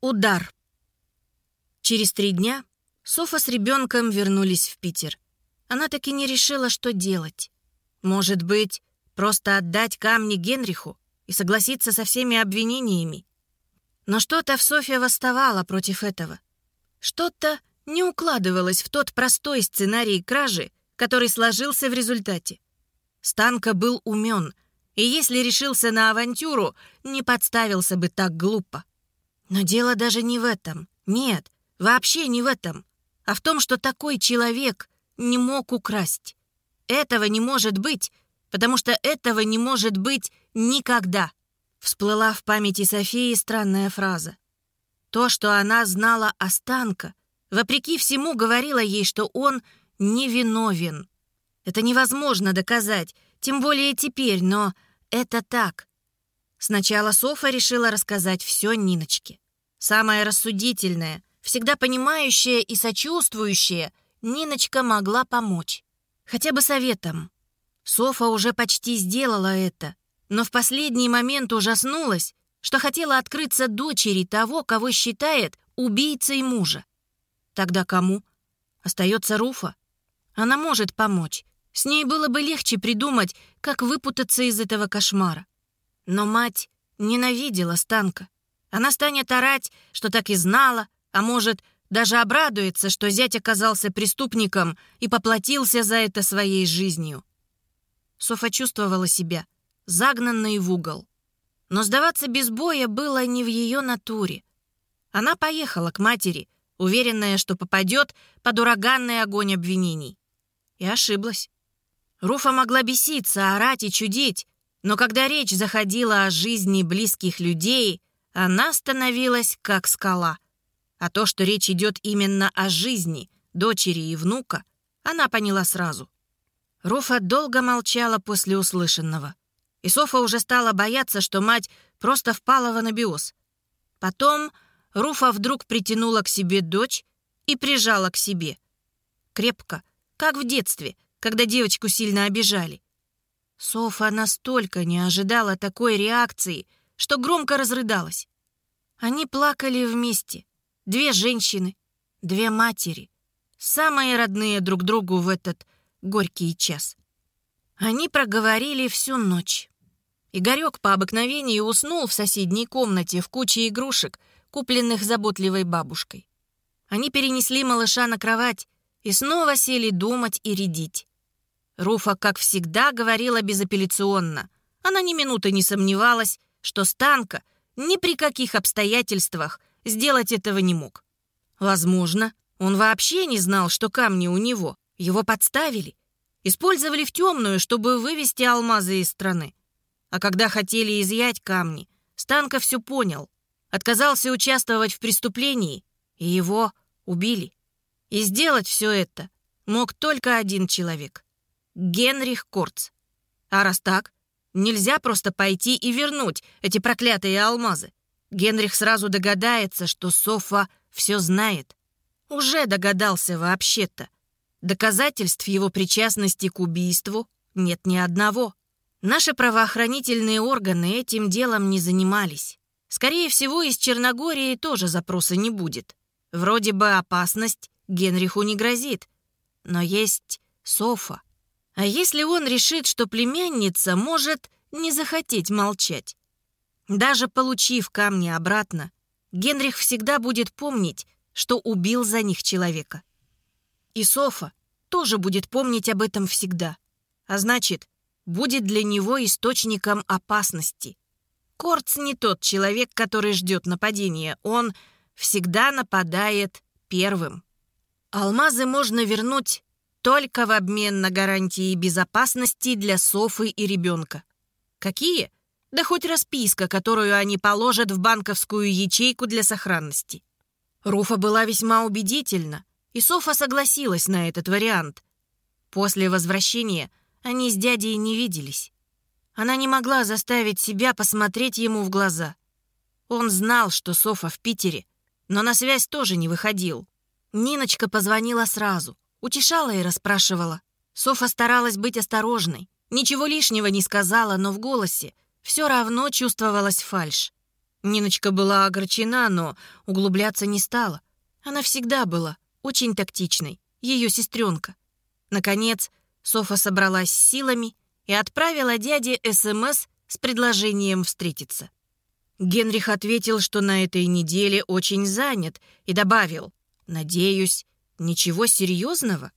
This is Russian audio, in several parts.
Удар. Через три дня Софа с ребенком вернулись в Питер. Она так и не решила, что делать. Может быть, просто отдать камни Генриху и согласиться со всеми обвинениями? Но что-то в Софье восставало против этого. Что-то не укладывалось в тот простой сценарий кражи, который сложился в результате. Станка был умен, и если решился на авантюру, не подставился бы так глупо. Но дело даже не в этом. Нет, вообще не в этом. А в том, что такой человек не мог украсть. Этого не может быть, потому что этого не может быть никогда. Всплыла в памяти Софии странная фраза. То, что она знала о Станка, вопреки всему говорила ей, что он невиновен. Это невозможно доказать, тем более теперь, но это так. Сначала Софа решила рассказать все Ниночке. Самая рассудительная, всегда понимающая и сочувствующая, Ниночка могла помочь. Хотя бы советом. Софа уже почти сделала это, но в последний момент ужаснулась, что хотела открыться дочери того, кого считает убийцей мужа. Тогда кому? Остается Руфа. Она может помочь. С ней было бы легче придумать, как выпутаться из этого кошмара. Но мать ненавидела Станка. Она станет орать, что так и знала, а может, даже обрадуется, что зять оказался преступником и поплатился за это своей жизнью. Софа чувствовала себя загнанной в угол. Но сдаваться без боя было не в ее натуре. Она поехала к матери, уверенная, что попадет под ураганный огонь обвинений. И ошиблась. Руфа могла беситься, орать и чудить, но когда речь заходила о жизни близких людей, она становилась как скала. А то, что речь идет именно о жизни дочери и внука, она поняла сразу. Руфа долго молчала после услышанного. И Софа уже стала бояться, что мать просто впала в анабиоз. Потом Руфа вдруг притянула к себе дочь и прижала к себе. Крепко, как в детстве, когда девочку сильно обижали. Софа настолько не ожидала такой реакции, что громко разрыдалась. Они плакали вместе. Две женщины, две матери, самые родные друг другу в этот горький час. Они проговорили всю ночь. Игорек по обыкновению уснул в соседней комнате в куче игрушек, купленных заботливой бабушкой. Они перенесли малыша на кровать и снова сели думать и рядить. Руфа, как всегда, говорила безапелляционно. Она ни минуты не сомневалась, что Станка ни при каких обстоятельствах сделать этого не мог. Возможно, он вообще не знал, что камни у него. Его подставили. Использовали в темную, чтобы вывести алмазы из страны. А когда хотели изъять камни, Станка все понял. Отказался участвовать в преступлении, и его убили. И сделать все это мог только один человек — Генрих Корц. А раз так, нельзя просто пойти и вернуть эти проклятые алмазы. Генрих сразу догадается, что Софа все знает. Уже догадался вообще-то. Доказательств его причастности к убийству нет ни одного. Наши правоохранительные органы этим делом не занимались. Скорее всего, из Черногории тоже запроса не будет. Вроде бы опасность Генриху не грозит. Но есть Софа. А если он решит, что племянница может не захотеть молчать? Даже получив камни обратно, Генрих всегда будет помнить, что убил за них человека. И Софа тоже будет помнить об этом всегда. А значит, будет для него источником опасности. Корц не тот человек, который ждет нападения. Он всегда нападает первым. Алмазы можно вернуть только в обмен на гарантии безопасности для Софы и ребенка. Какие? Да хоть расписка, которую они положат в банковскую ячейку для сохранности. Руфа была весьма убедительна, и Софа согласилась на этот вариант. После возвращения они с дядей не виделись. Она не могла заставить себя посмотреть ему в глаза. Он знал, что Софа в Питере, но на связь тоже не выходил. Ниночка позвонила сразу — Утешала и расспрашивала. Софа старалась быть осторожной. Ничего лишнего не сказала, но в голосе все равно чувствовалась фальшь. Ниночка была огорчена, но углубляться не стала. Она всегда была очень тактичной, ее сестренка. Наконец, Софа собралась с силами и отправила дяде СМС с предложением встретиться. Генрих ответил, что на этой неделе очень занят, и добавил, «Надеюсь, ничего серьезного?»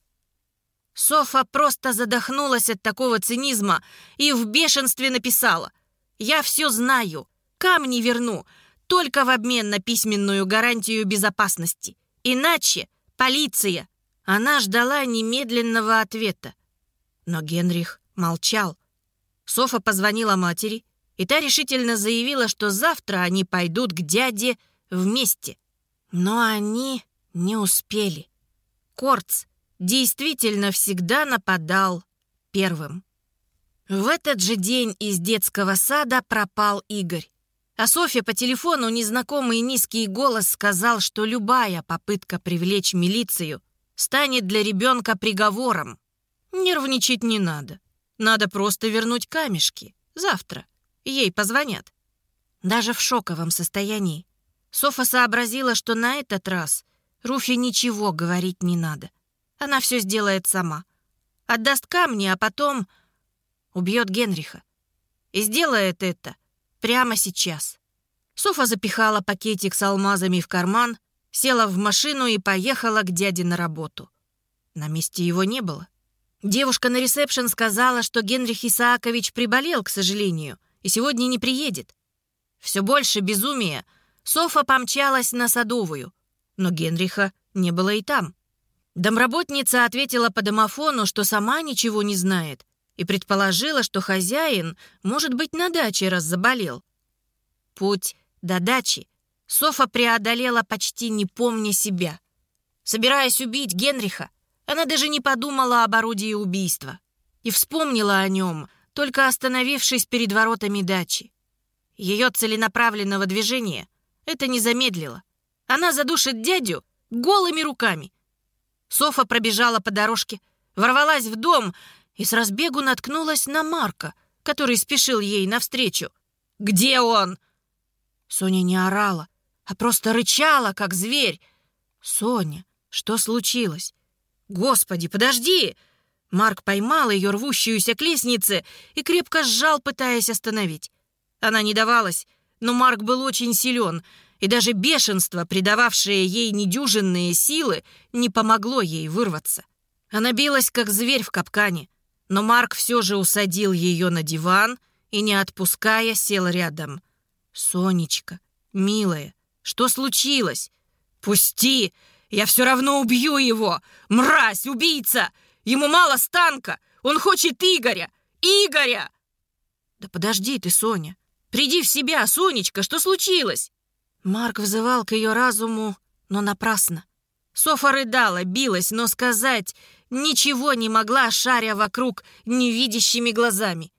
Софа просто задохнулась от такого цинизма и в бешенстве написала, «Я все знаю, камни верну, только в обмен на письменную гарантию безопасности. Иначе полиция». Она ждала немедленного ответа. Но Генрих молчал. Софа позвонила матери, и та решительно заявила, что завтра они пойдут к дяде вместе. Но они не успели. Корц действительно всегда нападал первым. В этот же день из детского сада пропал Игорь. А Софья по телефону незнакомый низкий голос сказал, что любая попытка привлечь милицию станет для ребенка приговором. Нервничать не надо. Надо просто вернуть камешки. Завтра. Ей позвонят. Даже в шоковом состоянии. Софа сообразила, что на этот раз Руфе ничего говорить не надо. Она все сделает сама. Отдаст камни, а потом убьет Генриха. И сделает это прямо сейчас. Софа запихала пакетик с алмазами в карман, села в машину и поехала к дяде на работу. На месте его не было. Девушка на ресепшн сказала, что Генрих Исаакович приболел, к сожалению, и сегодня не приедет. Все больше безумия. Софа помчалась на Садовую, но Генриха не было и там. Домработница ответила по домофону, что сама ничего не знает, и предположила, что хозяин, может быть, на даче раз заболел. Путь до дачи Софа преодолела почти не помня себя. Собираясь убить Генриха, она даже не подумала об орудии убийства и вспомнила о нем, только остановившись перед воротами дачи. Ее целенаправленного движения это не замедлило. Она задушит дядю голыми руками — Софа пробежала по дорожке, ворвалась в дом и с разбегу наткнулась на Марка, который спешил ей навстречу. «Где он?» Соня не орала, а просто рычала, как зверь. «Соня, что случилось?» «Господи, подожди!» Марк поймал ее рвущуюся к лестнице и крепко сжал, пытаясь остановить. Она не давалась, но Марк был очень силен — и даже бешенство, придававшее ей недюжинные силы, не помогло ей вырваться. Она билась, как зверь в капкане, но Марк все же усадил ее на диван и, не отпуская, сел рядом. «Сонечка, милая, что случилось? Пусти! Я все равно убью его! Мразь, убийца! Ему мало станка! Он хочет Игоря! Игоря!» «Да подожди ты, Соня! Приди в себя, Сонечка, что случилось?» Марк взывал к ее разуму, но напрасно. Софа рыдала, билась, но сказать ничего не могла, шаря вокруг невидящими глазами.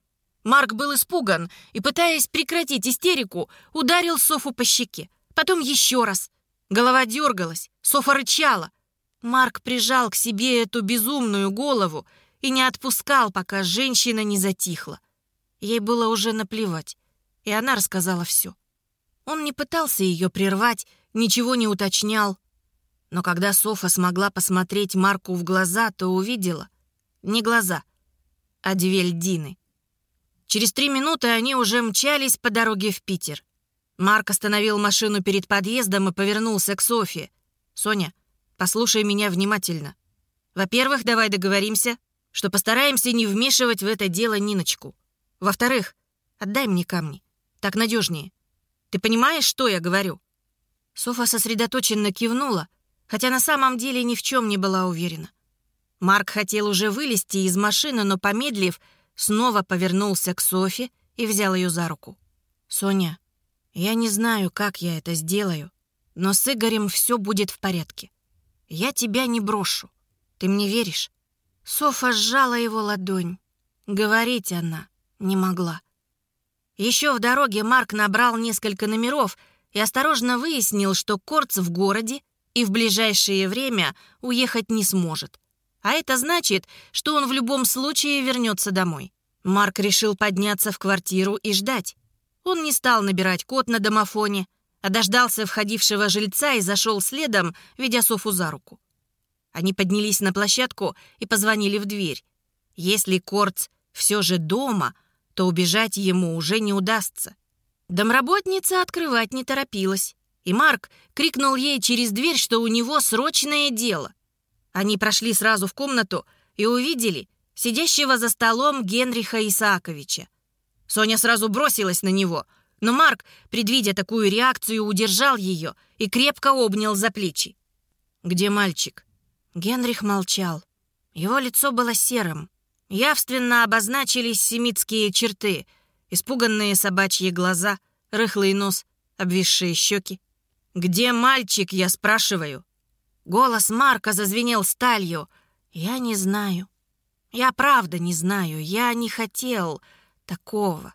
Марк был испуган и, пытаясь прекратить истерику, ударил Софу по щеке. Потом еще раз. Голова дергалась, Софа рычала. Марк прижал к себе эту безумную голову и не отпускал, пока женщина не затихла. Ей было уже наплевать, и она рассказала все. Он не пытался ее прервать, ничего не уточнял. Но когда Софа смогла посмотреть Марку в глаза, то увидела не глаза, а две льдины. Через три минуты они уже мчались по дороге в Питер. Марк остановил машину перед подъездом и повернулся к Софье. «Соня, послушай меня внимательно. Во-первых, давай договоримся, что постараемся не вмешивать в это дело Ниночку. Во-вторых, отдай мне камни. Так надежнее. Ты понимаешь, что я говорю?» Софа сосредоточенно кивнула, хотя на самом деле ни в чем не была уверена. Марк хотел уже вылезти из машины, но, помедлив, снова повернулся к Софе и взял ее за руку. «Соня, я не знаю, как я это сделаю, но с Игорем все будет в порядке. Я тебя не брошу. Ты мне веришь?» Софа сжала его ладонь. Говорить она не могла. Еще в дороге Марк набрал несколько номеров и осторожно выяснил, что Корц в городе и в ближайшее время уехать не сможет. А это значит, что он в любом случае вернется домой. Марк решил подняться в квартиру и ждать. Он не стал набирать код на домофоне, а дождался входившего жильца и зашел следом, ведя Софу за руку. Они поднялись на площадку и позвонили в дверь. Если Корц все же дома, то убежать ему уже не удастся. Домработница открывать не торопилась, и Марк крикнул ей через дверь, что у него срочное дело. Они прошли сразу в комнату и увидели сидящего за столом Генриха Исааковича. Соня сразу бросилась на него, но Марк, предвидя такую реакцию, удержал ее и крепко обнял за плечи. «Где мальчик?» Генрих молчал. Его лицо было серым. Явственно обозначились семитские черты, испуганные собачьи глаза, рыхлый нос, обвисшие щеки. «Где мальчик, я спрашиваю?» Голос Марка зазвенел сталью. «Я не знаю. Я правда не знаю. Я не хотел такого».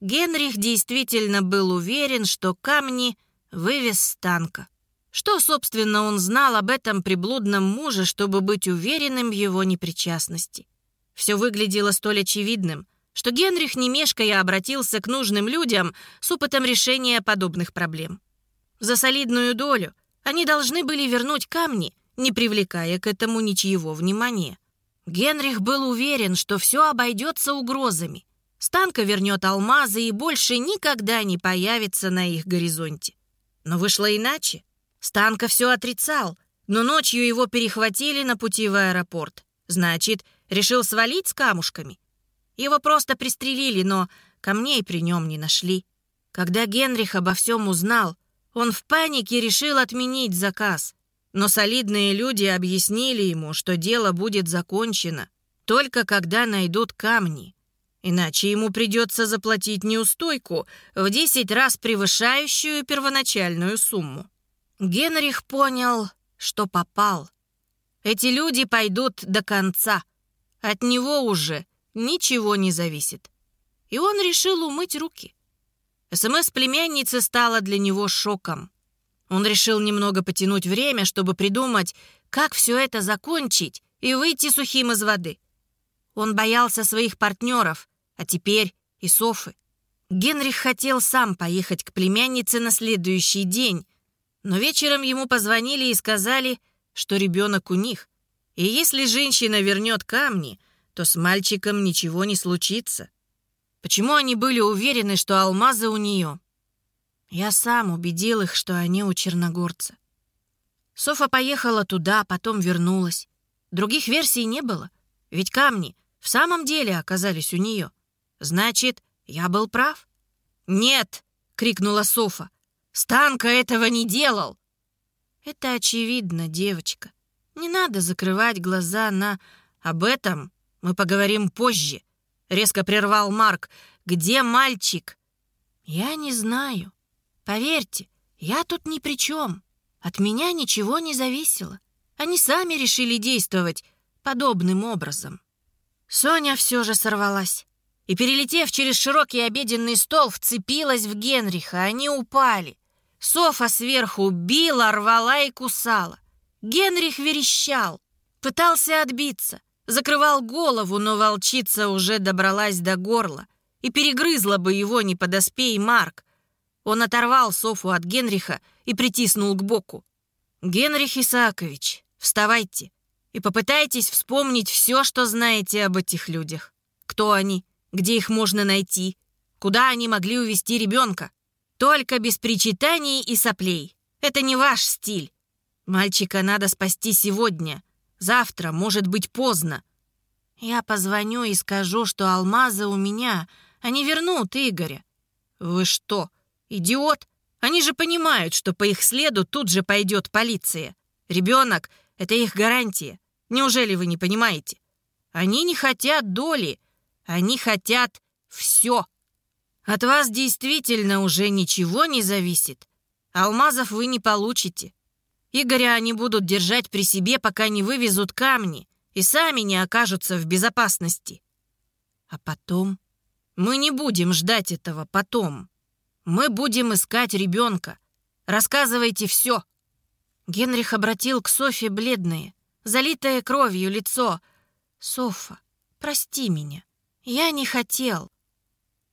Генрих действительно был уверен, что камни вывез с танка. Что, собственно, он знал об этом приблудном муже, чтобы быть уверенным в его непричастности? Все выглядело столь очевидным, что Генрих, не мешкая, обратился к нужным людям с опытом решения подобных проблем. За солидную долю они должны были вернуть камни, не привлекая к этому ничьего внимания. Генрих был уверен, что все обойдется угрозами. Станка вернет алмазы и больше никогда не появится на их горизонте. Но вышло иначе. Станка все отрицал, но ночью его перехватили на пути в аэропорт. Значит, решил свалить с камушками. Его просто пристрелили, но камней при нем не нашли. Когда Генрих обо всем узнал, он в панике решил отменить заказ. Но солидные люди объяснили ему, что дело будет закончено только когда найдут камни. Иначе ему придется заплатить неустойку в 10 раз превышающую первоначальную сумму. Генрих понял, что попал. Эти люди пойдут до конца. От него уже ничего не зависит. И он решил умыть руки. СМС племянницы стала для него шоком. Он решил немного потянуть время, чтобы придумать, как все это закончить и выйти сухим из воды. Он боялся своих партнеров, а теперь и Софы. Генрих хотел сам поехать к племяннице на следующий день, но вечером ему позвонили и сказали, что ребенок у них. И если женщина вернет камни, то с мальчиком ничего не случится. Почему они были уверены, что алмазы у нее? Я сам убедил их, что они у черногорца. Софа поехала туда, потом вернулась. Других версий не было, ведь камни в самом деле оказались у нее. Значит, я был прав? «Нет!» — крикнула Софа. Станка этого не делал!» «Это очевидно, девочка. Не надо закрывать глаза на... Об этом мы поговорим позже», — резко прервал Марк. «Где мальчик?» «Я не знаю. Поверьте, я тут ни при чем. От меня ничего не зависело. Они сами решили действовать подобным образом». Соня все же сорвалась и, перелетев через широкий обеденный стол, вцепилась в Генриха. Они упали. Софа сверху била, рвала и кусала. Генрих верещал, пытался отбиться, закрывал голову, но волчица уже добралась до горла и перегрызла бы его, не подоспей Марк. Он оторвал Софу от Генриха и притиснул к боку. «Генрих Исаакович, вставайте и попытайтесь вспомнить все, что знаете об этих людях. Кто они, где их можно найти, куда они могли увезти ребенка. Только без причитаний и соплей. Это не ваш стиль. Мальчика надо спасти сегодня. Завтра может быть поздно. Я позвоню и скажу, что алмазы у меня. Они вернут Игоря. Вы что, идиот? Они же понимают, что по их следу тут же пойдет полиция. Ребенок — это их гарантия. Неужели вы не понимаете? Они не хотят доли. Они хотят все. От вас действительно уже ничего не зависит. Алмазов вы не получите. Игоря они будут держать при себе, пока не вывезут камни и сами не окажутся в безопасности. А потом? Мы не будем ждать этого потом. Мы будем искать ребенка. Рассказывайте все. Генрих обратил к Софе бледное, залитое кровью лицо. «Софа, прости меня. Я не хотел.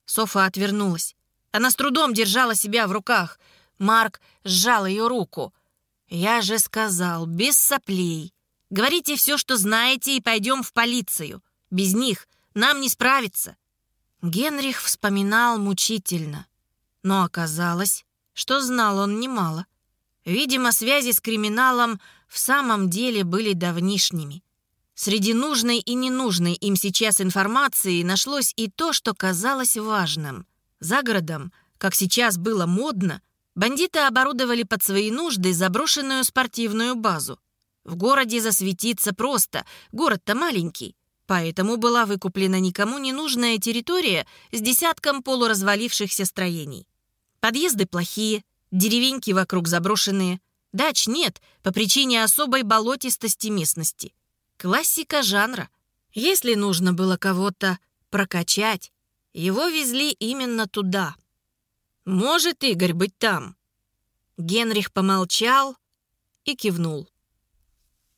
Софа отвернулась. Она с трудом держала себя в руках. Марк сжал ее руку. «Я же сказал, без соплей. Говорите все, что знаете, и пойдем в полицию. Без них нам не справиться». Генрих вспоминал мучительно. Но оказалось, что знал он немало. Видимо, связи с криминалом в самом деле были давнишними. Среди нужной и ненужной им сейчас информации нашлось и то, что казалось важным. За городом, как сейчас было модно, бандиты оборудовали под свои нужды заброшенную спортивную базу. В городе засветиться просто, город-то маленький. Поэтому была выкуплена никому не нужная территория с десятком полуразвалившихся строений. Подъезды плохие, деревеньки вокруг заброшенные. Дач нет по причине особой болотистости местности. Классика жанра. Если нужно было кого-то прокачать, его везли именно туда. Может Игорь быть там? Генрих помолчал и кивнул.